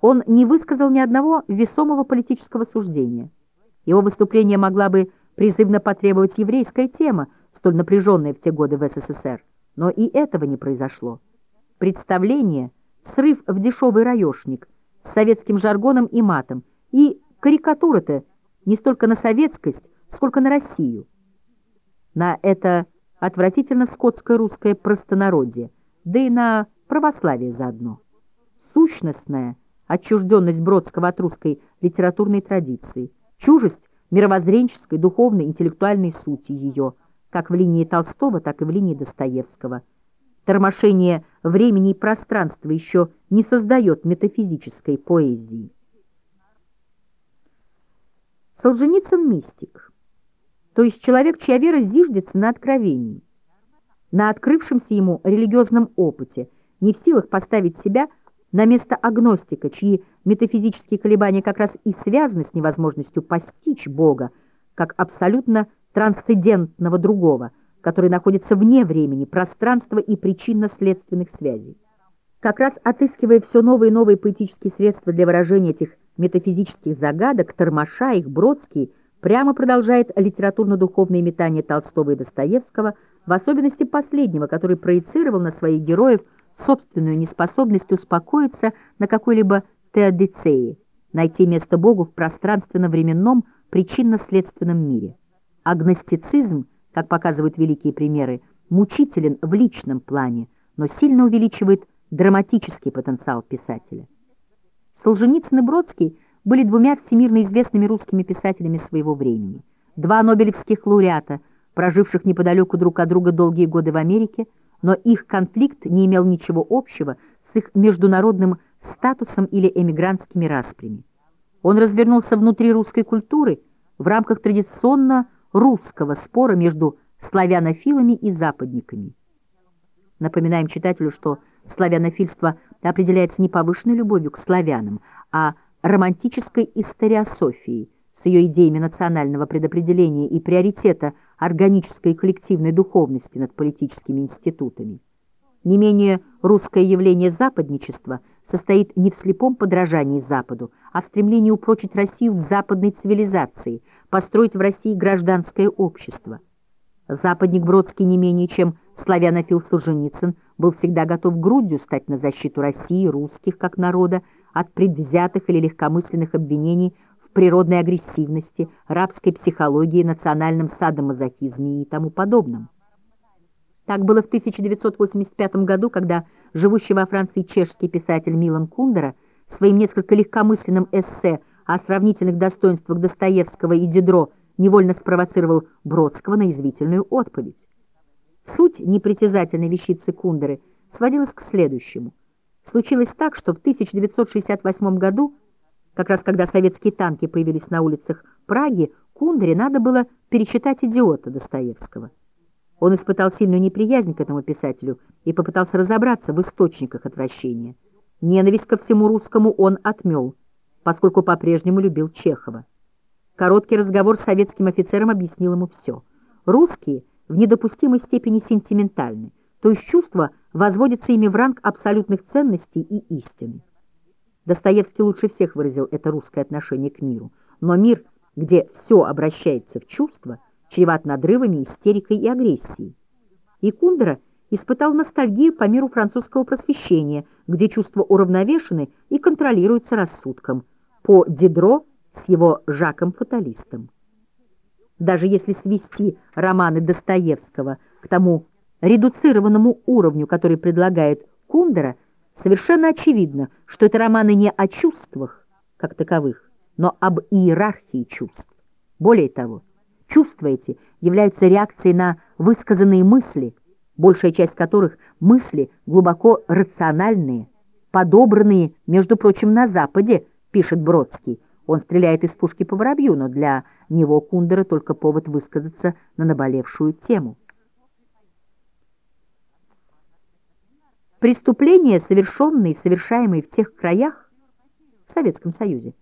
он не высказал ни одного весомого политического суждения. Его выступление могла бы призывно потребовать еврейская тема, столь напряженная в те годы в СССР, но и этого не произошло. Представление, срыв в дешевый раешник с советским жаргоном и матом, и карикатура-то не столько на советскость, сколько на Россию. На это отвратительно скотское русское простонародье, да и на православие заодно. Сущностная отчужденность Бродского от русской литературной традиции, чужесть мировоззренческой, духовной, интеллектуальной сути ее, как в линии Толстого, так и в линии Достоевского. Тормошение времени и пространства еще не создает метафизической поэзии. Солженицын мистик, то есть человек, чья вера зиждется на откровении, на открывшемся ему религиозном опыте, не в силах поставить себя на место агностика, чьи метафизические колебания как раз и связаны с невозможностью постичь Бога, как абсолютно трансцендентного другого, который находится вне времени, пространства и причинно-следственных связей. Как раз отыскивая все новые и новые поэтические средства для выражения этих метафизических загадок, Тормоша их Бродский прямо продолжает литературно-духовные метания Толстого и Достоевского, в особенности последнего, который проецировал на своих героев собственную неспособность успокоиться на какой-либо теодицеи, найти место Богу в пространственно-временном причинно-следственном мире. Агностицизм, как показывают великие примеры, мучителен в личном плане, но сильно увеличивает драматический потенциал писателя. Солженицын и Бродский были двумя всемирно известными русскими писателями своего времени. Два нобелевских лауреата, проживших неподалеку друг от друга долгие годы в Америке, но их конфликт не имел ничего общего с их международным статусом или эмигрантскими распрями. Он развернулся внутри русской культуры в рамках традиционно русского спора между славянофилами и западниками. Напоминаем читателю, что славянофильство определяется не повышенной любовью к славянам, а романтической историософией с ее идеями национального предопределения и приоритета органической коллективной духовности над политическими институтами. Не менее русское явление западничества состоит не в слепом подражании Западу, а в стремлении упрочить Россию в западной цивилизации, построить в России гражданское общество. Западник Бродский не менее чем славянофил Солженицын был всегда готов грудью стать на защиту России, русских как народа, от предвзятых или легкомысленных обвинений в природной агрессивности, рабской психологии, национальном садомазохизме и тому подобном. Так было в 1985 году, когда живущий во Франции чешский писатель Милан Кундера своим несколько легкомысленным эссе о сравнительных достоинствах Достоевского и Дидро невольно спровоцировал Бродского на извительную отповедь. Суть непритязательной вещицы Кундеры сводилась к следующему. Случилось так, что в 1968 году, как раз когда советские танки появились на улицах Праги, Кундере надо было перечитать «Идиота» Достоевского. Он испытал сильную неприязнь к этому писателю и попытался разобраться в источниках отвращения. Ненависть ко всему русскому он отмел, поскольку по-прежнему любил Чехова. Короткий разговор с советским офицером объяснил ему все. Русские в недопустимой степени сентиментальны, то есть чувства возводятся ими в ранг абсолютных ценностей и истины. Достоевский лучше всех выразил это русское отношение к миру. Но мир, где все обращается в чувства, чреват надрывами, истерикой и агрессией. И Кундера испытал ностальгию по миру французского просвещения, где чувства уравновешены и контролируются рассудком, по Дидро с его Жаком-фаталистом. Даже если свести романы Достоевского к тому редуцированному уровню, который предлагает Кундера, совершенно очевидно, что это романы не о чувствах как таковых, но об иерархии чувств. Более того, чувства эти являются реакцией на высказанные мысли, большая часть которых мысли глубоко рациональные, подобранные, между прочим, на Западе, пишет Бродский. Он стреляет из пушки по воробью, но для него Кундера только повод высказаться на наболевшую тему. Преступления, совершенные и совершаемые в тех краях, в Советском Союзе,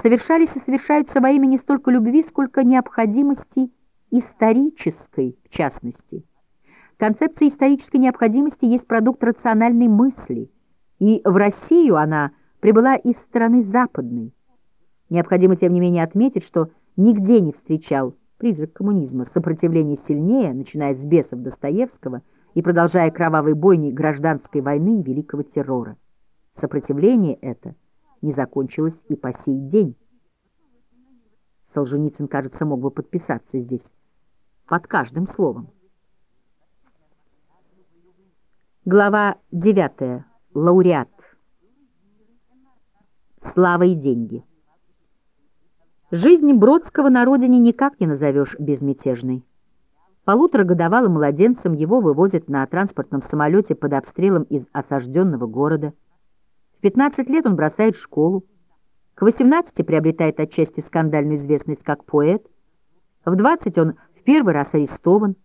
совершались и совершаются во имя не столько любви, сколько необходимости исторической, в частности. Концепция исторической необходимости есть продукт рациональной мысли, И в Россию она прибыла из страны западной. Необходимо, тем не менее, отметить, что нигде не встречал призрак коммунизма сопротивление сильнее, начиная с бесов Достоевского и продолжая кровавой бойни гражданской войны и великого террора. Сопротивление это не закончилось и по сей день. Солженицын, кажется, мог бы подписаться здесь под каждым словом. Глава 9. Лауреат. Слава и деньги. Жизнь Бродского на родине никак не назовешь безмятежной. Полуторагодовалым младенцем его вывозят на транспортном самолете под обстрелом из осажденного города. В 15 лет он бросает школу. К 18 приобретает отчасти скандальную известность как поэт. В 20 он в первый раз арестован.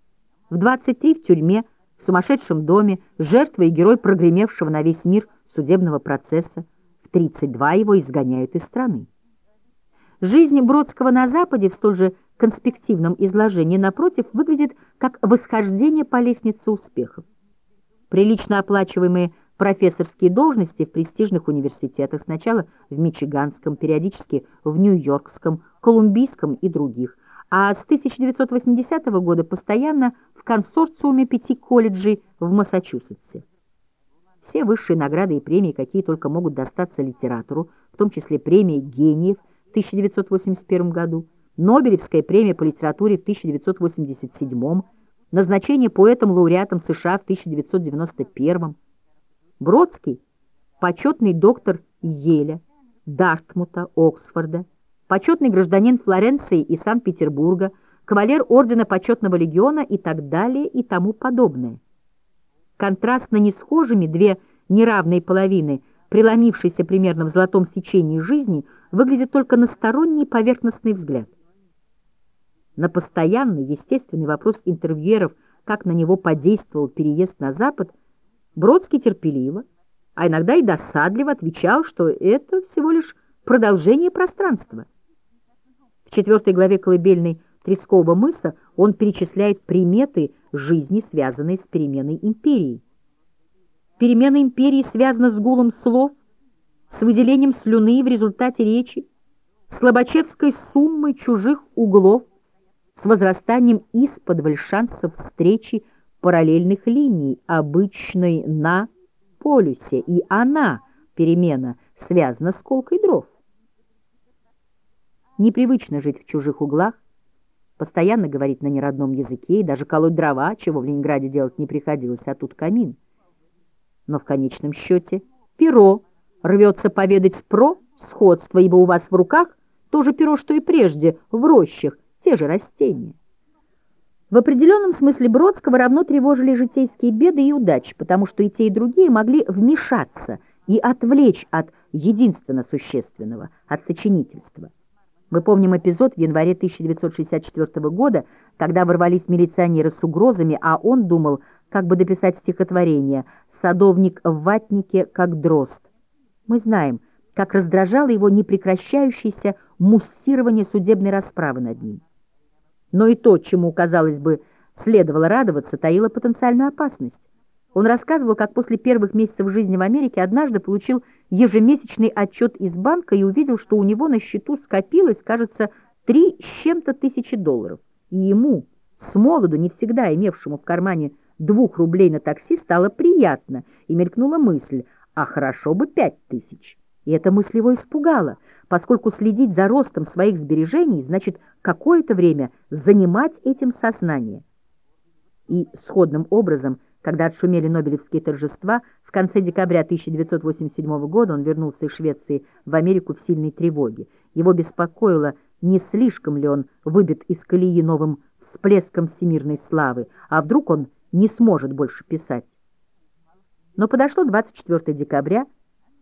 В 23 в тюрьме – в сумасшедшем доме, жертва и герой прогремевшего на весь мир судебного процесса. В 32 его изгоняют из страны. Жизнь Бродского на Западе в столь же конспективном изложении, напротив, выглядит как восхождение по лестнице успехов. Прилично оплачиваемые профессорские должности в престижных университетах, сначала в Мичиганском, периодически в Нью-Йоркском, Колумбийском и других, а с 1980 года постоянно в консорциуме пяти колледжей в Массачусетсе. Все высшие награды и премии, какие только могут достаться литературу, в том числе премия «Гениев» в 1981 году, Нобелевская премия по литературе в 1987, назначение поэтом-лауреатом США в 1991, Бродский, почетный доктор Еля, Дартмута, Оксфорда, почетный гражданин Флоренции и Санкт-Петербурга, кавалер Ордена Почетного Легиона и так далее и тому подобное. Контрастно несхожими две неравные половины, преломившиеся примерно в золотом сечении жизни, выглядит только на сторонний поверхностный взгляд. На постоянный, естественный вопрос интервьюеров, как на него подействовал переезд на Запад, Бродский терпеливо, а иногда и досадливо отвечал, что это всего лишь продолжение пространства. В четвертой главе колыбельной Трескова мыса он перечисляет приметы жизни, связанные с переменой империи. Перемена империи связана с гулом слов, с выделением слюны в результате речи, с лобачевской суммой чужих углов, с возрастанием из-под шансов встречи параллельных линий, обычной на полюсе, и она, перемена, связана с колкой дров. Непривычно жить в чужих углах, постоянно говорить на неродном языке и даже колоть дрова, чего в Ленинграде делать не приходилось, а тут камин. Но в конечном счете перо рвется поведать про сходство, ибо у вас в руках то же перо, что и прежде, в рощах, те же растения. В определенном смысле Бродского равно тревожили житейские беды и удачи, потому что и те, и другие могли вмешаться и отвлечь от единственно существенного, от сочинительства. Мы помним эпизод в январе 1964 года, когда ворвались милиционеры с угрозами, а он думал, как бы дописать стихотворение «Садовник в ватнике, как дрозд». Мы знаем, как раздражало его непрекращающееся муссирование судебной расправы над ним. Но и то, чему, казалось бы, следовало радоваться, таило потенциальную опасность. Он рассказывал, как после первых месяцев жизни в Америке однажды получил ежемесячный отчет из банка и увидел, что у него на счету скопилось, кажется, три с чем-то тысячи долларов. И ему, с молоду, не всегда имевшему в кармане двух рублей на такси, стало приятно, и мелькнула мысль, а хорошо бы пять тысяч. И эта мысль его испугала, поскольку следить за ростом своих сбережений значит какое-то время занимать этим сознание. И сходным образом – когда отшумели Нобелевские торжества, в конце декабря 1987 года он вернулся из Швеции в Америку в сильной тревоге. Его беспокоило, не слишком ли он выбит из колеи новым всплеском всемирной славы, а вдруг он не сможет больше писать. Но подошло 24 декабря,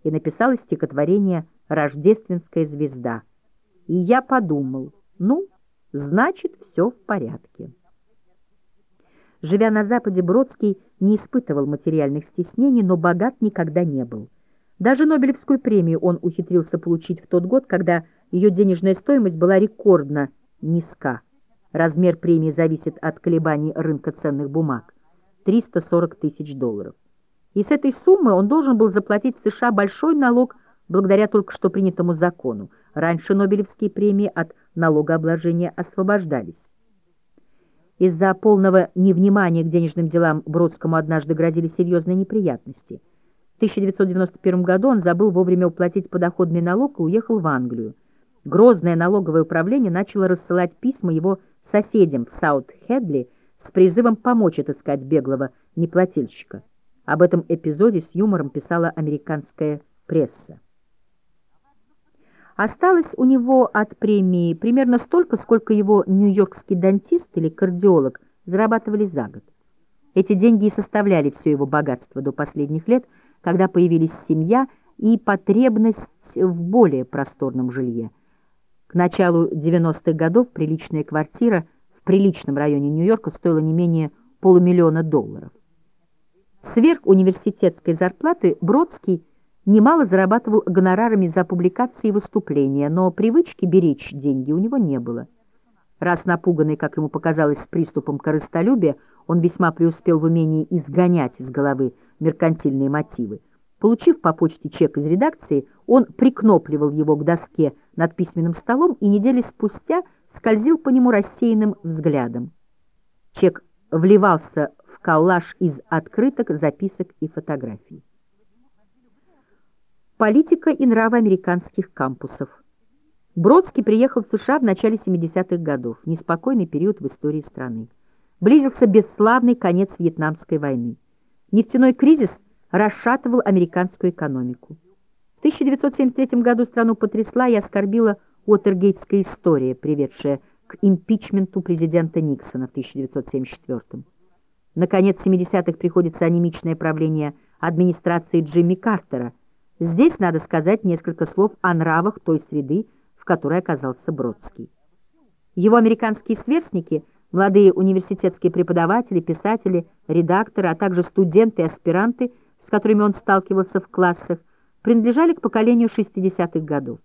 и написалось стихотворение «Рождественская звезда». И я подумал, ну, значит, все в порядке. Живя на Западе, Бродский не испытывал материальных стеснений, но богат никогда не был. Даже Нобелевскую премию он ухитрился получить в тот год, когда ее денежная стоимость была рекордно низка. Размер премии зависит от колебаний рынка ценных бумаг – 340 тысяч долларов. И с этой суммы он должен был заплатить в США большой налог благодаря только что принятому закону. Раньше Нобелевские премии от налогообложения освобождались. Из-за полного невнимания к денежным делам Бродскому однажды грозили серьезные неприятности. В 1991 году он забыл вовремя уплатить подоходный налог и уехал в Англию. Грозное налоговое управление начало рассылать письма его соседям в Саут-Хедли с призывом помочь отыскать беглого неплательщика. Об этом эпизоде с юмором писала американская пресса. Осталось у него от премии примерно столько, сколько его нью-йоркский дантист или кардиолог зарабатывали за год. Эти деньги и составляли все его богатство до последних лет, когда появились семья и потребность в более просторном жилье. К началу 90-х годов приличная квартира в приличном районе Нью-Йорка стоила не менее полумиллиона долларов. Сверх университетской зарплаты Бродский немало зарабатывал гонорарами за публикации и выступления, но привычки беречь деньги у него не было. Раз напуганный, как ему показалось, приступом корыстолюбия, он весьма преуспел в умении изгонять из головы меркантильные мотивы. Получив по почте чек из редакции, он прикнопливал его к доске над письменным столом и недели спустя скользил по нему рассеянным взглядом. Чек вливался коллаж из открыток, записок и фотографий. Политика и нравы американских кампусов. Бродский приехал в США в начале 70-х годов, неспокойный период в истории страны. Близился бесславный конец Вьетнамской войны. Нефтяной кризис расшатывал американскую экономику. В 1973 году страну потрясла и оскорбила Уотергейтская история, приведшая к импичменту президента Никсона в 1974 году. Наконец, в 70-х приходится анемичное правление администрации Джимми Картера. Здесь надо сказать несколько слов о нравах той среды, в которой оказался Бродский. Его американские сверстники, молодые университетские преподаватели, писатели, редакторы, а также студенты и аспиранты, с которыми он сталкивался в классах, принадлежали к поколению 60-х годов.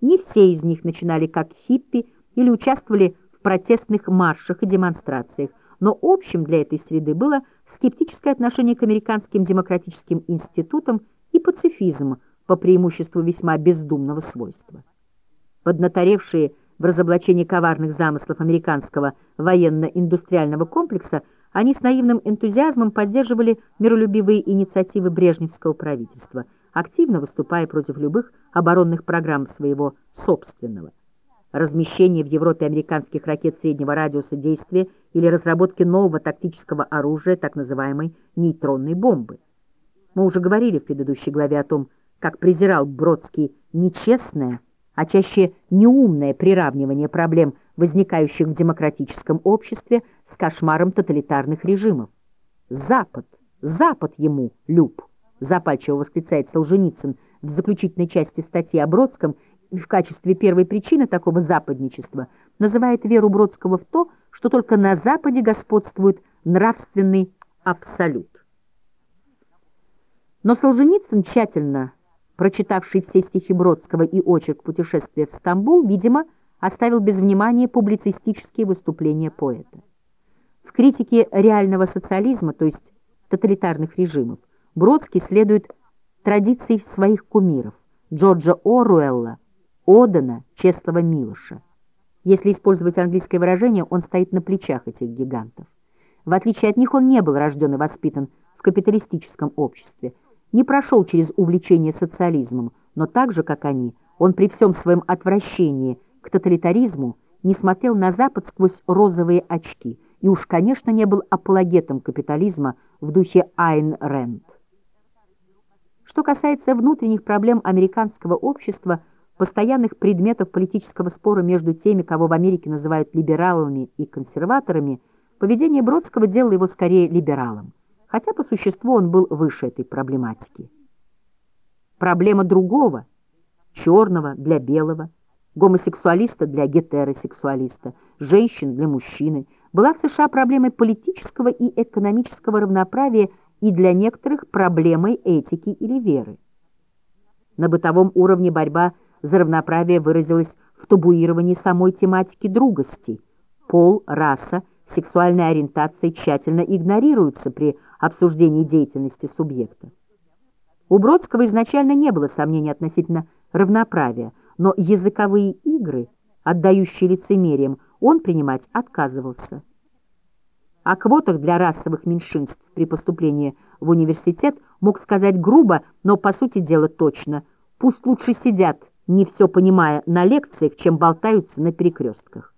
Не все из них начинали как хиппи или участвовали в протестных маршах и демонстрациях, но общим для этой среды было скептическое отношение к американским демократическим институтам и пацифизм по преимуществу весьма бездумного свойства. Поднаторевшие в разоблачении коварных замыслов американского военно-индустриального комплекса, они с наивным энтузиазмом поддерживали миролюбивые инициативы брежневского правительства, активно выступая против любых оборонных программ своего собственного размещение в Европе американских ракет среднего радиуса действия или разработки нового тактического оружия, так называемой нейтронной бомбы. Мы уже говорили в предыдущей главе о том, как презирал Бродский нечестное, а чаще неумное приравнивание проблем, возникающих в демократическом обществе, с кошмаром тоталитарных режимов. «Запад! Запад ему, Люб!» запальчиво восклицает Солженицын в заключительной части статьи о Бродском в качестве первой причины такого западничества называет веру Бродского в то, что только на Западе господствует нравственный абсолют. Но Солженицын, тщательно прочитавший все стихи Бродского и очерк «Путешествие в Стамбул», видимо, оставил без внимания публицистические выступления поэта. В критике реального социализма, то есть тоталитарных режимов, Бродский следует традиции своих кумиров Джорджа Оруэлла, Одена, Чеслова Милоша. Если использовать английское выражение, он стоит на плечах этих гигантов. В отличие от них он не был рожден и воспитан в капиталистическом обществе, не прошел через увлечение социализмом, но так же, как они, он при всем своем отвращении к тоталитаризму не смотрел на Запад сквозь розовые очки и уж, конечно, не был апологетом капитализма в духе Айн Рэнд. Что касается внутренних проблем американского общества – постоянных предметов политического спора между теми, кого в Америке называют либералами и консерваторами, поведение Бродского делало его скорее либералом, хотя по существу он был выше этой проблематики. Проблема другого, черного для белого, гомосексуалиста для гетеросексуалиста, женщин для мужчины, была в США проблемой политического и экономического равноправия и для некоторых проблемой этики или веры. На бытовом уровне борьба за равноправие выразилось в табуировании самой тематики другости – пол, раса, сексуальная ориентация тщательно игнорируется при обсуждении деятельности субъекта. У Бродского изначально не было сомнений относительно равноправия, но языковые игры, отдающие лицемерием, он принимать отказывался. О квотах для расовых меньшинств при поступлении в университет мог сказать грубо, но по сути дела точно. Пусть лучше сидят, не все понимая на лекциях, чем болтаются на перекрестках.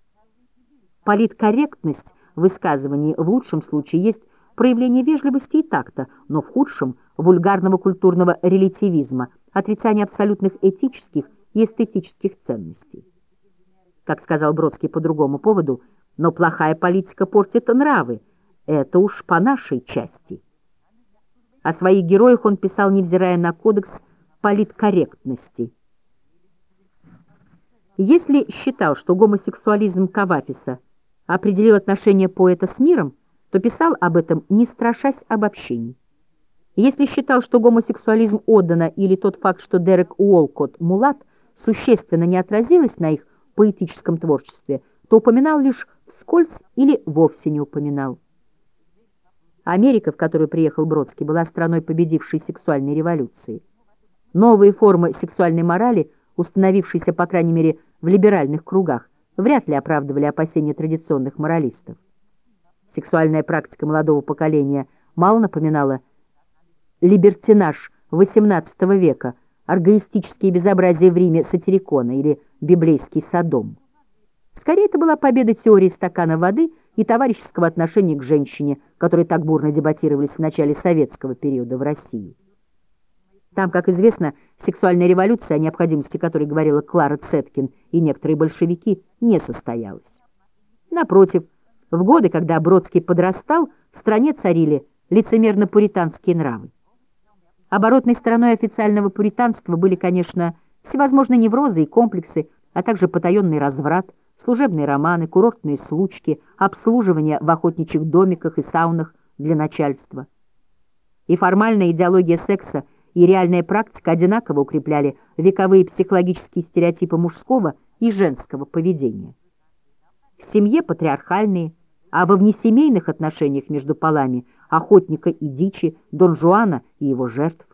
Политкорректность в высказывании в лучшем случае есть проявление вежливости и такта, но в худшем – вульгарного культурного релятивизма, отрицание абсолютных этических и эстетических ценностей. Как сказал Бродский по другому поводу, но плохая политика портит нравы, это уж по нашей части. О своих героях он писал, невзирая на кодекс политкорректности. Если считал, что гомосексуализм Кавафиса определил отношения поэта с миром, то писал об этом, не страшась обобщений. Если считал, что гомосексуализм Оддена или тот факт, что Дерек Уолкот мулат, существенно не отразилось на их поэтическом творчестве, то упоминал лишь вскользь или вовсе не упоминал. Америка, в которую приехал Бродский, была страной победившей сексуальной революции. Новые формы сексуальной морали, установившиеся, по крайней мере, в либеральных кругах, вряд ли оправдывали опасения традиционных моралистов. Сексуальная практика молодого поколения мало напоминала либертинаж XVIII века, аргоистические безобразия в Риме сатирикона или библейский Содом. Скорее, это была победа теории стакана воды и товарищеского отношения к женщине, которые так бурно дебатировались в начале советского периода в России. Там, как известно, сексуальная революция, о необходимости которой говорила Клара Цеткин и некоторые большевики, не состоялась. Напротив, в годы, когда Бродский подрастал, в стране царили лицемерно-пуританские нравы. Оборотной стороной официального пуританства были, конечно, всевозможные неврозы и комплексы, а также потаенный разврат, служебные романы, курортные случки, обслуживание в охотничьих домиках и саунах для начальства. И формальная идеология секса и реальная практика одинаково укрепляли вековые психологические стереотипы мужского и женского поведения. В семье патриархальные, а во внесемейных отношениях между полами охотника и дичи, Дон Жуана и его жертв.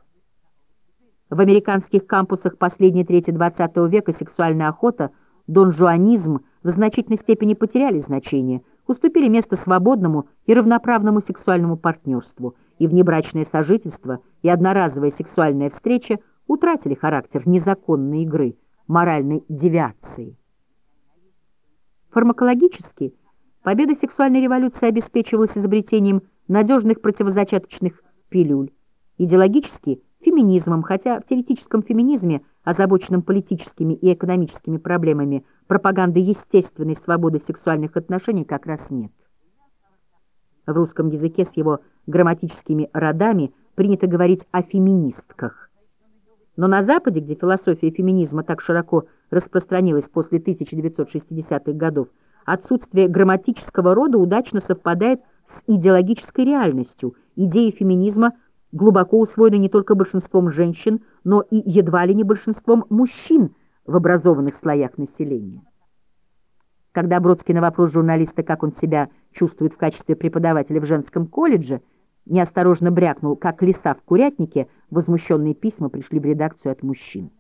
В американских кампусах последней трети XX века сексуальная охота, донжуанизм в значительной степени потеряли значение, уступили место свободному и равноправному сексуальному партнерству, и внебрачное сожительство и одноразовая сексуальная встреча утратили характер незаконной игры, моральной девиации. Фармакологически победа сексуальной революции обеспечивалась изобретением надежных противозачаточных пилюль, идеологически феминизмом, хотя в теоретическом феминизме, озабоченном политическими и экономическими проблемами, пропаганды естественной свободы сексуальных отношений как раз нет. В русском языке с его грамматическими родами принято говорить о феминистках. Но на Западе, где философия феминизма так широко распространилась после 1960-х годов, отсутствие грамматического рода удачно совпадает с идеологической реальностью. Идеи феминизма глубоко усвоены не только большинством женщин, но и едва ли не большинством мужчин в образованных слоях населения. Когда Бродский на вопрос журналиста, как он себя чувствует в качестве преподавателя в женском колледже, неосторожно брякнул, как лиса в курятнике, возмущенные письма пришли в редакцию от мужчин.